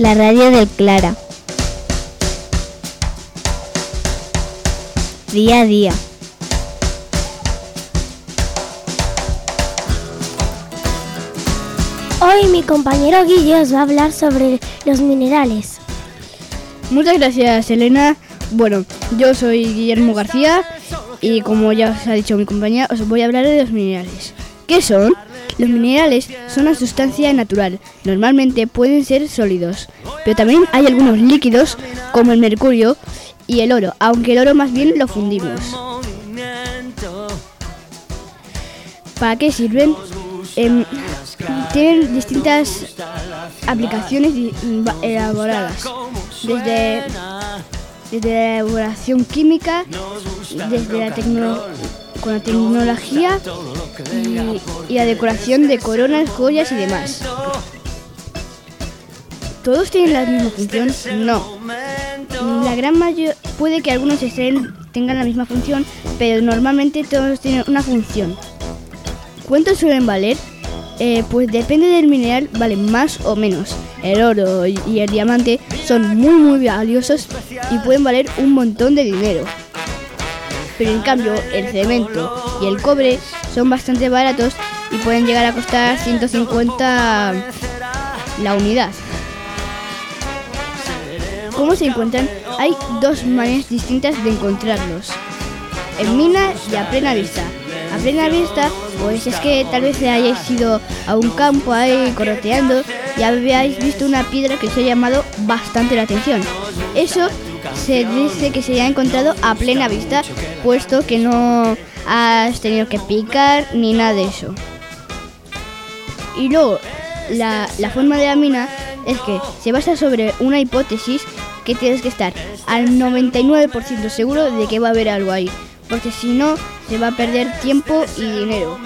la radio del Clara. Día a día. Hoy mi compañero Guille os va a hablar sobre los minerales. Muchas gracias, Elena. Bueno, yo soy Guillermo García y como ya os ha dicho mi compañera, os voy a hablar de los minerales. ¿Qué son? Los minerales son una sustancia natural. Normalmente pueden ser sólidos, pero también hay algunos líquidos como el mercurio y el oro, aunque el oro más bien lo fundimos. ¿Para qué sirven? Em, tienen distintas aplicaciones elaboradas, desde, desde la elaboración química, desde la con la tecnología y, la decoración de coronas, joyas y demás. ¿Todos tienen la misma función? No. La gran mayoría puede que algunos estén, tengan la misma función, pero normalmente todos tienen una función. ¿Cuánto suelen valer? Eh, pues depende del mineral, valen más o menos. El oro y el diamante son muy muy valiosos y pueden valer un montón de dinero. Pero en cambio el cemento y el cobre son bastante baratos y pueden llegar a costar 150 la unidad. ¿Cómo se encuentran? Hay dos maneras distintas de encontrarlos. En mina y a plena vista. A plena vista, pues es que tal vez hayáis ido a un campo ahí correteando y habéis visto una piedra que os ha llamado bastante la atención. Eso se dice que se ha encontrado a plena vista, puesto que no has tenido que picar ni nada de eso. Y luego, la, la forma de la mina es que se basa sobre una hipótesis que tienes que estar al 99% seguro de que va a haber algo ahí, porque si no, se va a perder tiempo y dinero.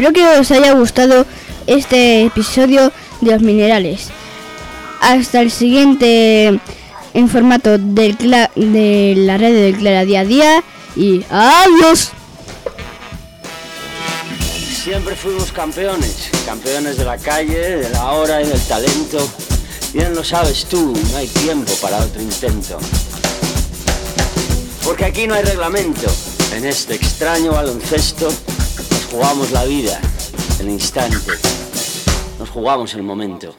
Espero que os haya gustado este episodio de los minerales. Hasta el siguiente en formato de la red del Clara día a día y adiós. Siempre fuimos campeones, campeones de la calle, de la hora y del talento. Bien lo sabes tú, no hay tiempo para otro intento. Porque aquí no hay reglamento. En este extraño baloncesto jugamos la vida, el instante. Nos jugamos el momento.